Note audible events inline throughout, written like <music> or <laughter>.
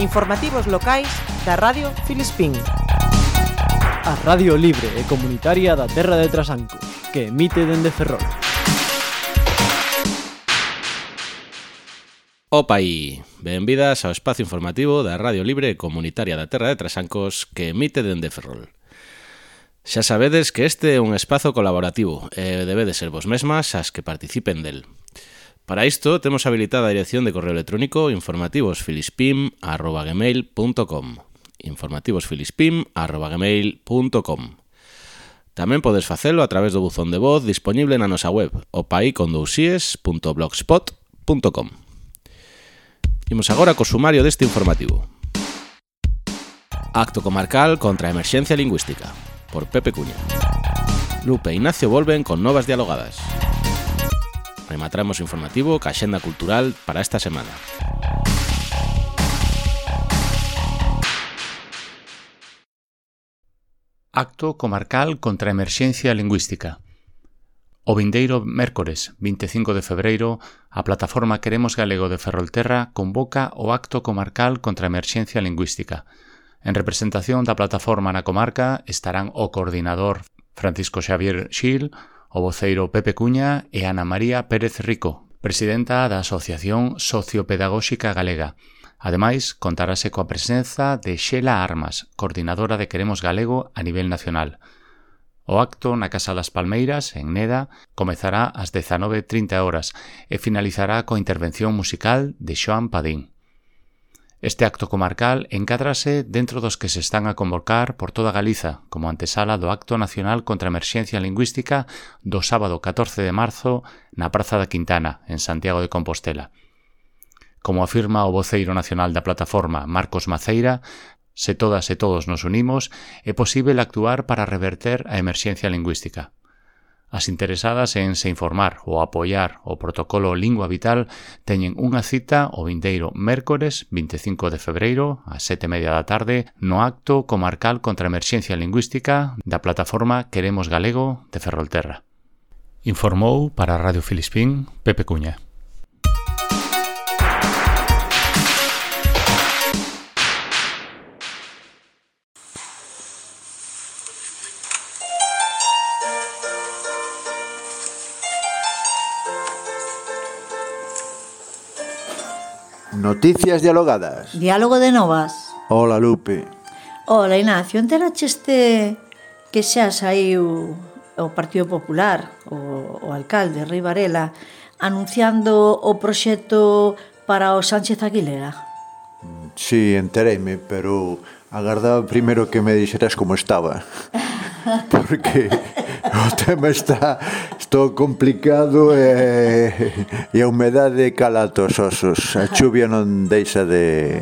Informativos locais da Radio Filispín. A Radio Libre e Comunitaria da Terra de Trasanco, que emite dende Ferrol. Opaí, benvidas ao espacio informativo da Radio Libre e Comunitaria da Terra de Trasancos que emite dende Ferrol. Xa sabedes que este é un espazo colaborativo e debedes ser vos mesmas as que participen del. Para isto, temos habilitada a dirección de correo electrónico informativosfilispim.gmail.com informativosfilispim.gmail.com Tamén podes facelo a través do buzón de voz disponible na nosa web opaicondousies.blogspot.com Imos agora co sumario deste informativo. Acto comarcal contra a emerxencia lingüística, por Pepe Cuña. Lupe e Ignacio volven con novas dialogadas. Rematramos o informativo ca xenda cultural para esta semana. Acto comarcal contra a emerxencia lingüística. O vindeiro mércores, 25 de febreiro, a plataforma Queremos Galego de Ferrolterra convoca o acto comarcal contra a emerxencia lingüística. En representación da plataforma na comarca estarán o coordinador Francisco Xavier Xil, o voceiro Pepe Cuña e Ana María Pérez Rico, presidenta da Asociación Sociopedagóxica Galega. Ademais, contarase coa presenza de Xela Armas, coordinadora de Queremos Galego a nivel nacional. O acto na Casa das Palmeiras, en Neda, comezará ás 19.30 horas e finalizará coa intervención musical de Xoan Padín. Este acto comarcal encádrase dentro dos que se están a convocar por toda Galiza como antesala do Acto Nacional contra a Emerxencia Lingüística do sábado 14 de marzo na Praza da Quintana, en Santiago de Compostela. Como afirma o voceiro nacional da plataforma Marcos Maceira, se todas e todos nos unimos, é posible actuar para reverter a emerxencia lingüística. As interesadas en se informar ou apoiar o protocolo Lingua Vital teñen unha cita o vindeiro mércores 25 de febreiro ás 7:30 da tarde no acto comarcal contra a emerxencia lingüística da plataforma Queremos Galego de Ferrolterra. Informou para Radio Filispín Pepe Cuña. Noticias dialogadas. Diálogo de novas. Hola, Lupe. Hola, Ignacio, Enteraxeste que xa saiu o Partido Popular, o, o alcalde, Rui Varela, anunciando o proxecto para o Sánchez Aguilera? Sí, entereime, pero agardaba primeiro que me dixeras como estaba. <laughs> Porque <laughs> o tema está, estou complicado e, e a humedade cala osos. A chuvia non deixa de...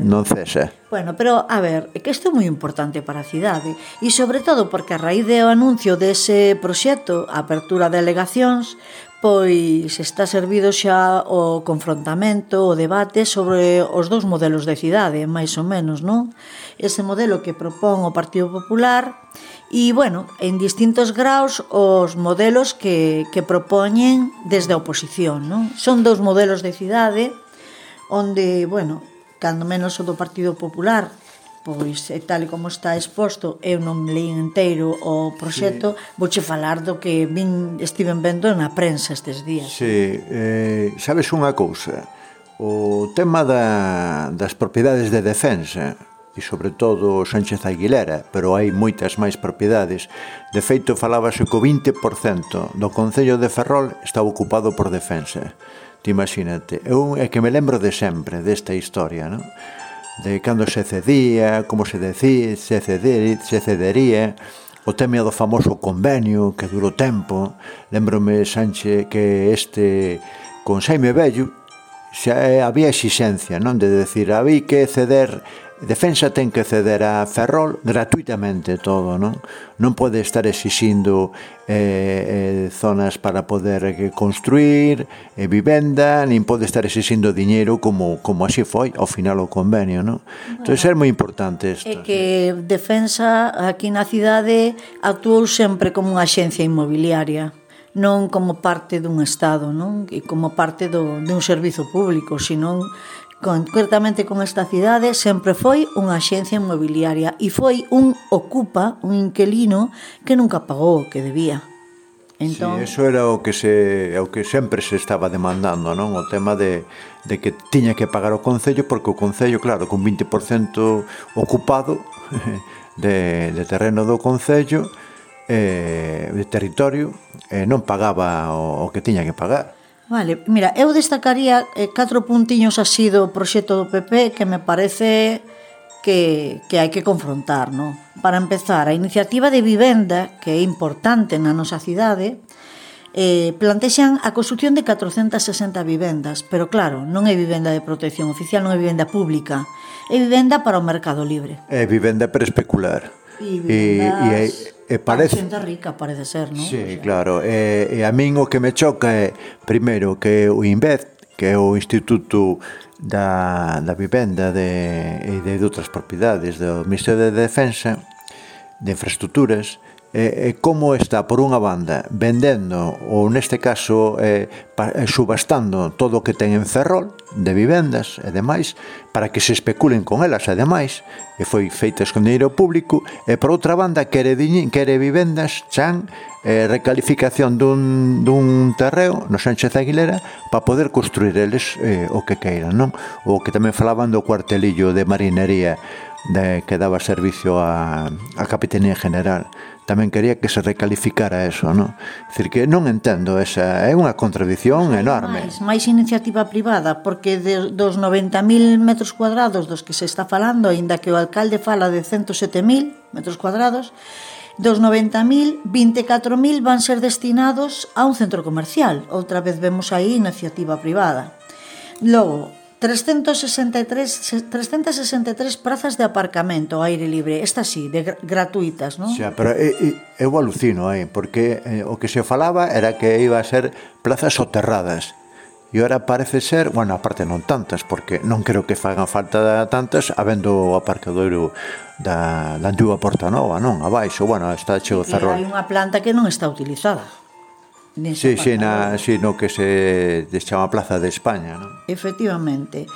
non cesa. Bueno, pero a ver, que isto é moi importante para a cidade e sobre todo porque a raíz do anuncio dese proxecto, a apertura de delegacións, pois está servido xa o confrontamento, o debate sobre os dous modelos de cidade, máis ou menos, non? Ese modelo que propón o Partido Popular e, bueno, en distintos graus os modelos que, que propoñen desde a oposición, non? Son dous modelos de cidade onde, bueno, cando menos o do Partido Popular pois tal como está exposto, eu non leí inteiro o proxecto, sí. vouche falar do que vin estiven vendo na prensa estes días. Sí, eh, sabes unha cousa, o tema da, das propiedades de defensa e sobre todo Sánchez Aguilera, pero hai moitas máis propiedades. De feito, falábase que o 20% do Concello de Ferrol está ocupado por defensa. Te imagínate, eu é que me lembro de sempre desta historia, non? de cando se cedía, como se decía, se, ceder, se cedería, o tema do famoso convenio que durou tempo. Lembrome, Sánchez, que este con Saime Bello xa había exixencia, non? De decir, había que ceder Defensa ten que ceder a Ferrol gratuitamente todo, non? Non pode estar exixindo eh, eh, zonas para poder eh, construir, eh, vivenda, nin pode estar exixindo diñeiro como, como así foi ao final o convenio, non? Bueno, entón, é moi importante isto. É que Defensa aquí na cidade actuou sempre como unha axencia inmobiliaria non como parte dun Estado, non? E como parte do, dun servizo público, senón concretamente con esta cidade, sempre foi unha axencia inmobiliaria e foi un ocupa, un inquilino, que nunca pagou o que debía. Entón... Sí, eso era o que se o que sempre se estaba demandando, non? O tema de, de que tiña que pagar o Concello, porque o Concello, claro, con 20% ocupado <laughs> de, de terreno do Concello, eh, de territorio, eh, non pagaba o, o que tiña que pagar. Vale, mira, eu destacaría eh, catro puntiños así do proxecto do PP que me parece que, que hai que confrontar, non? Para empezar, a iniciativa de vivenda, que é importante na nosa cidade, eh, plantexan a construción de 460 vivendas, pero claro, non é vivenda de protección oficial, non é vivenda pública, é vivenda para o mercado libre. É vivenda para especular. E, vivendas... e, e Eh, e parece... Xente rica parece ser, non? Sí, o sea. claro. Eh, e, e a min o que me choca é, primeiro, que o INVET, que é o Instituto da, da Vivenda de, e de, de outras propiedades do Ministerio de Defensa, de Infraestructuras, Eh, eh, como está por unha banda vendendo ou neste caso eh, eh, subastando todo o que ten en Ferrol de vivendas e demais para que se especulen con elas e demais e foi feitas con dinheiro público e por outra banda quere, diñi, quere vivendas chan eh, recalificación dun, dun terreo no Sánchez Aguilera para poder construir eles eh, o que queiran non? o que tamén falaban do cuartelillo de marinería de, que daba servicio a, a Capitanía General tamén quería que se recalificara eso, non? Dicir que non entendo esa, é unha contradición enorme. Máis, máis iniciativa privada, porque de, dos 90.000 metros cuadrados dos que se está falando, aínda que o alcalde fala de 107.000 metros cuadrados, dos 90.000, 24.000 van ser destinados a un centro comercial. Outra vez vemos aí iniciativa privada. Logo, 363, 363 prazas de aparcamento ao aire libre, estas sí, de gratuitas, non? Xa, pero eu, eu alucino aí, eh, porque eh, o que se falaba era que iba a ser plazas soterradas. E ora parece ser, bueno, aparte non tantas, porque non creo que fagan falta tantas habendo o aparcadoiro da, da antiga Porta Nova, non? Abaixo, bueno, está cheo de E hai unha planta que non está utilizada nesa sí, sí, na, sí, no que se chama Plaza de España, non? Efectivamente.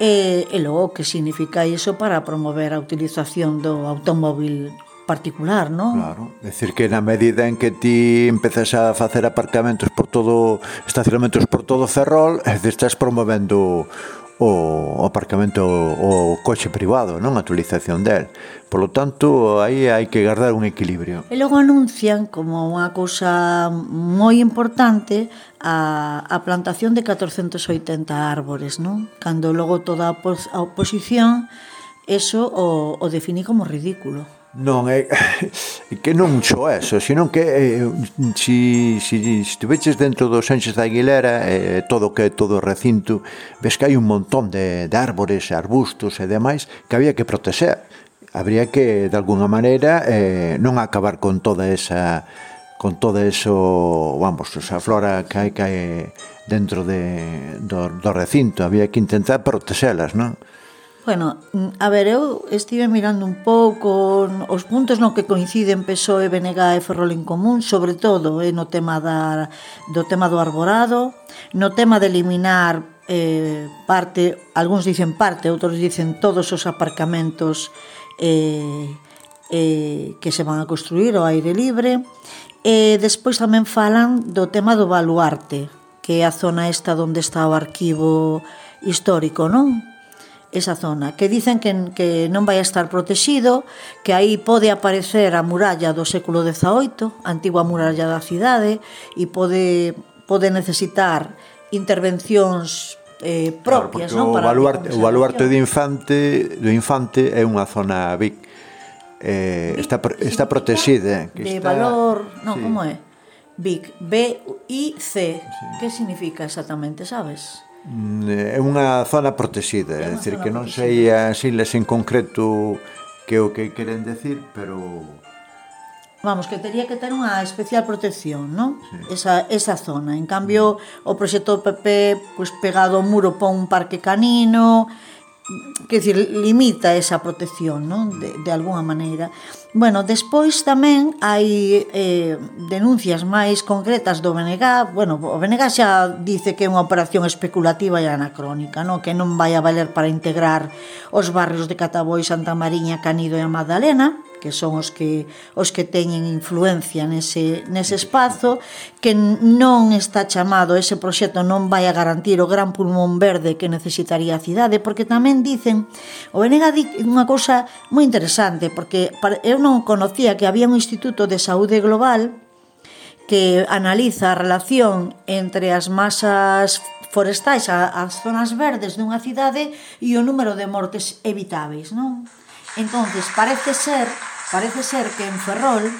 E, e logo que significa iso para promover a utilización do automóvil particular, non? Claro, decir que na medida en que ti empezas a facer aparcamentos por todo, estacionamentos por todo Ferrol, estás promovendo o aparcamento o coche privado, non a utilización del. Por lo tanto, aí hai que guardar un equilibrio. E logo anuncian como unha cousa moi importante a, a plantación de 480 árbores, non? Cando logo toda a oposición eso o, o definí como ridículo. Non, <laughs> é, que non só eso, senón que eh, si, si estiveches dentro do Sánchez da Aguilera eh, todo que todo o recinto ves que hai un montón de, de árbores, arbustos e demais que había que protexer habría que de alguna maneira eh, non acabar con toda esa con todo eso, vamos, esa flora que hai que hai dentro de, do, do recinto había que intentar protexelas, non? Bueno, a ver, eu estive mirando un pouco os puntos no que coinciden PSOE, BNG e Ferrol en común, sobre todo eh, no tema da, do tema do arborado, no tema de eliminar eh, parte, algúns dicen parte, outros dicen todos os aparcamentos eh, eh, que se van a construir ao aire libre, e despois tamén falan do tema do baluarte, que é a zona esta onde está o arquivo histórico, non? esa zona, que dicen que, que non vai estar protexido, que aí pode aparecer a muralla do século XVIII, a antigua muralla da cidade, e pode, pode necesitar intervencións eh, propias, claro, non? Para o baluarte, o baluarte do infante, do infante é unha zona VIC. Eh, está está protexida, eh, que de está, valor, non, sí. como é? BIC, B I C. Sí. Que significa exactamente, sabes? Mm, é unha zona protexida, é, é dicir que non sei as ilhas en concreto que o que queren decir, pero Vamos, que tería que ter unha especial protección, non? Sí. Esa, esa zona. En cambio, o proxecto PP, pois, pegado ao muro pon un parque canino, que decir, limita esa protección, non? De, de alguna maneira. Bueno, despois tamén hai eh, denuncias máis concretas do BNG. Bueno, o BNG xa dice que é unha operación especulativa e anacrónica, non? que non vai a valer para integrar os barrios de Cataboi, Santa Mariña, Canido e a Magdalena que son os que os que teñen influencia nese nese espazo que non está chamado, ese proxecto non vai a garantir o gran pulmón verde que necesitaría a cidade, porque tamén dicen, o Enega di unha cousa moi interesante, porque eu non conocía que había un instituto de saúde global que analiza a relación entre as masas forestais, as zonas verdes dunha cidade e o número de mortes evitáveis, non? Entonces, parece ser, parece ser que en Ferrol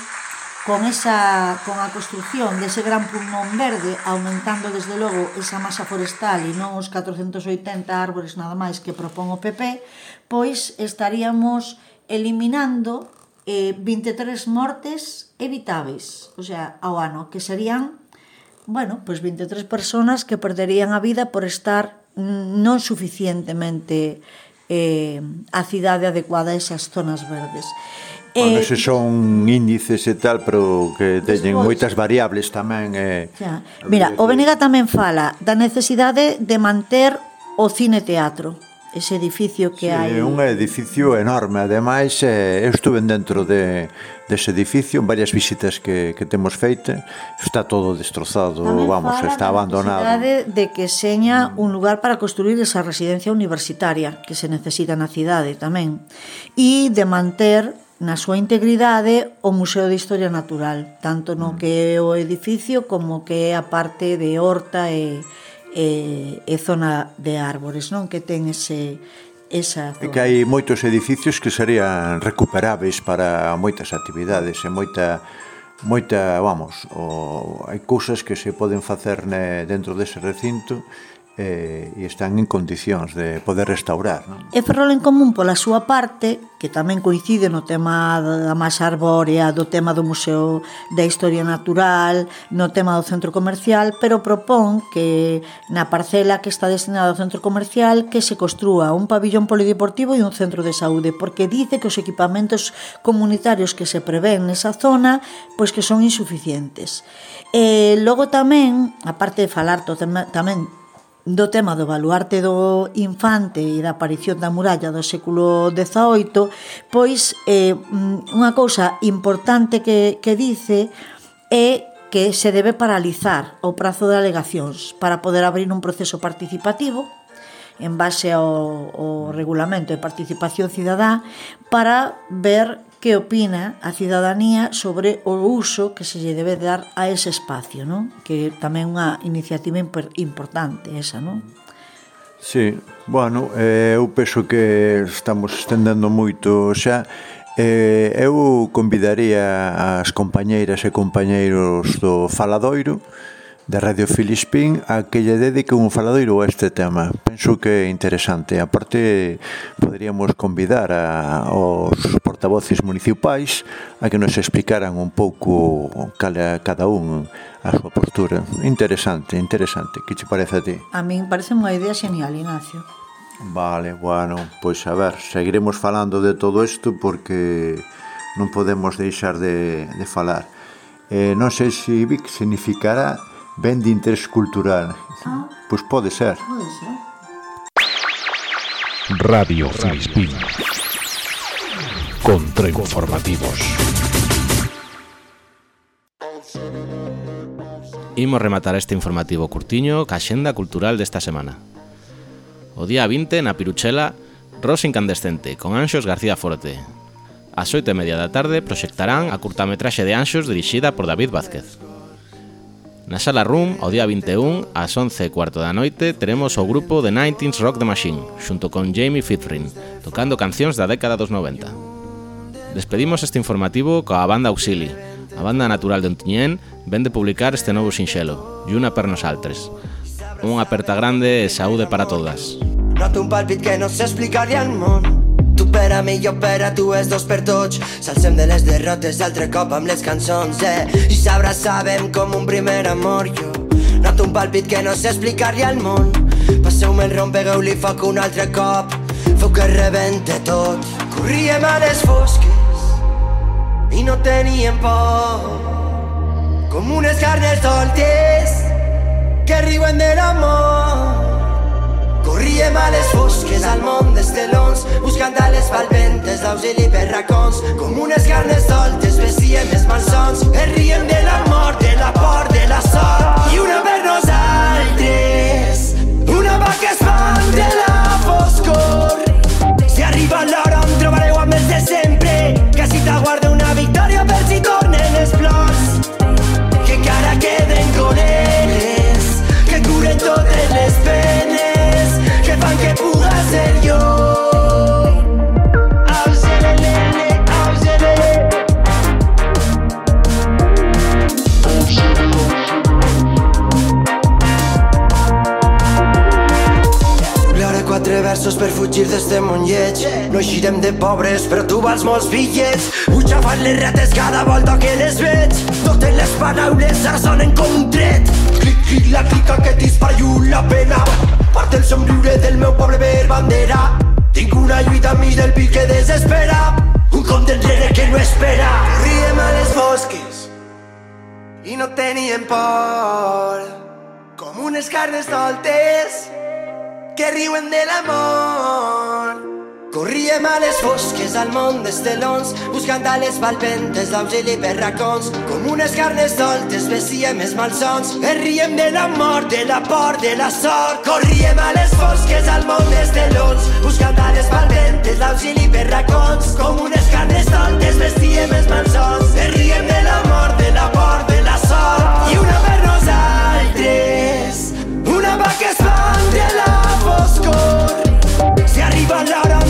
con esa con a construción dese gran pulmón verde, aumentando desde logo esa masa forestal e non os 480 árbores nada máis que propón o PP, pois estaríamos eliminando eh, 23 mortes evitáveis, o sea, ao ano, que serían bueno, pois 23 personas que perderían a vida por estar non suficientemente eh, a cidade adecuada a esas zonas verdes. Bueno, eh, eses son índices e tal, pero que teñen Despois, moitas variables tamén. Eh, xa. Mira, o Venega tamén fala da necesidade de manter o cine teatro ese edificio que sí, hai. É un edificio enorme, ademais eh, eu estuve dentro de dese edificio en varias visitas que, que temos feite, está todo destrozado, Tamén vamos, está abandonado. A de que seña mm. un lugar para construir esa residencia universitaria que se necesita na cidade tamén e de manter na súa integridade o Museo de Historia Natural, tanto no mm. que é o edificio como que é a parte de horta e e, e zona de árbores, non? Que ten ese esa zona. É que hai moitos edificios que serían recuperáveis para moitas actividades e moita moita, vamos, o, hai cousas que se poden facer ne, dentro dese recinto eh, e están en condicións de poder restaurar. Non? E Ferrol en Común, pola súa parte, que tamén coincide no tema da masa arbórea, do tema do Museo da Historia Natural, no tema do centro comercial, pero propón que na parcela que está destinada ao centro comercial que se construa un pabillón polideportivo e un centro de saúde, porque dice que os equipamentos comunitarios que se prevén nesa zona pois que son insuficientes. E logo tamén, aparte de falar to, tamén do tema do baluarte do infante e da aparición da muralla do século XVIII, pois eh, mm, unha cousa importante que, que dice é que se debe paralizar o prazo de alegacións para poder abrir un proceso participativo en base ao, ao regulamento de participación cidadá para ver que opina a cidadanía sobre o uso que se lle debe dar a ese espacio, non? Que tamén unha iniciativa importante esa, non? Sí, bueno, eh, eu penso que estamos estendendo moito xa Eh, eu convidaría as compañeiras e compañeiros do Faladoiro de Radio Filispín a que lle dedique un faladoiro a este tema. Penso que é interesante. Aparte, poderíamos convidar a, os portavoces municipais a que nos explicaran un pouco cal, cada un a súa postura. Interesante, interesante. Que te parece a ti? A min parece unha idea genial, Ignacio. Vale, bueno, pois a ver, seguiremos falando de todo isto porque non podemos deixar de, de falar. Eh, non sei se Vic significará ben de interés cultural. Ah. Pois pode ser. Pode ser. Radio Filispín. Contrainformativos. Imos rematar este informativo curtiño ca xenda cultural desta semana. O día 20 na Piruchela, Rosa Incandescente con Anxos García Forte. Ás oito e media da tarde proxectarán a curtametraxe de Anxos dirixida por David Vázquez. Na sala Room, ao día 21, ás 11 e cuarto da noite, teremos o grupo The 19's Rock the Machine, xunto con Jamie Fitrin, tocando cancións da década dos 90. Despedimos este informativo coa banda Auxili. A banda natural de Ontiñén ven de publicar este novo sinxelo, Yuna per nos altres. Unha aperta grande e saúde para todas. Noto un palpit que non se explicaría el mundo per a mi, jo per a tu, és dos per tots. S'alcem de les derrotes altre cop amb les cançons, eh? I s'abraçàvem com un primer amor, jo. Noto un palpit que no sé explicar-li al món. Passeu-me el rompegueu-li foc un altre cop. Feu que rebenta tot. Corríem a les fosques I no teníem por. Com unes carnes doltes Que riuen de l'amor. Corríem a les fosques al món d'estelons buscant les palpentes d'auxili per racons com unes carnes doltes vestíem els malsons es riem de la mort, de la por, de la sort i una per nosaltres una vaca es fan de la foscor si arriba l'hora per fugir d'este món lleig No eixirem de pobres, però tu vals molts bitllets. Xafar les rates cada volta que les veig. Totes les paraules ressonen com un tret. Clic, clic, la clica que t'espaio la pena. Part el somriure del meu poble per bandera. Tinc una lluita enmig del pit que desespera. Un compte enrere que no espera. Riem a les fosques i no tenien por. Com unes carnes doltes que riuen de l'amor. Corríem a les fosques al món d'estelons, buscant a les palpentes d'auxili per racons. Com unes carnes doltes vestíem els malsons, es riem de la mort, de la por, de la sort. Corríem a les fosques al món d'estelons, buscant a les palpentes d'auxili per racons. Com unes carnes doltes vestíem els malsons, es riem de la mort, de la por, de la sort. I una per nosaltres, una vaca es fan de la se arriba la araña.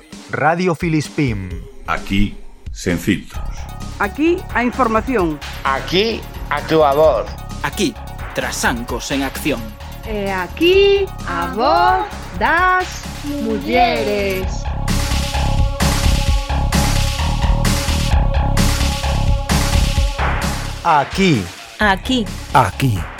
Radio Filispín. Aquí sen filtros. Aquí a información. Aquí a túa voz. Aquí Trasancos en acción. E aquí a voz das mulleres. Aquí. Aquí. Aquí.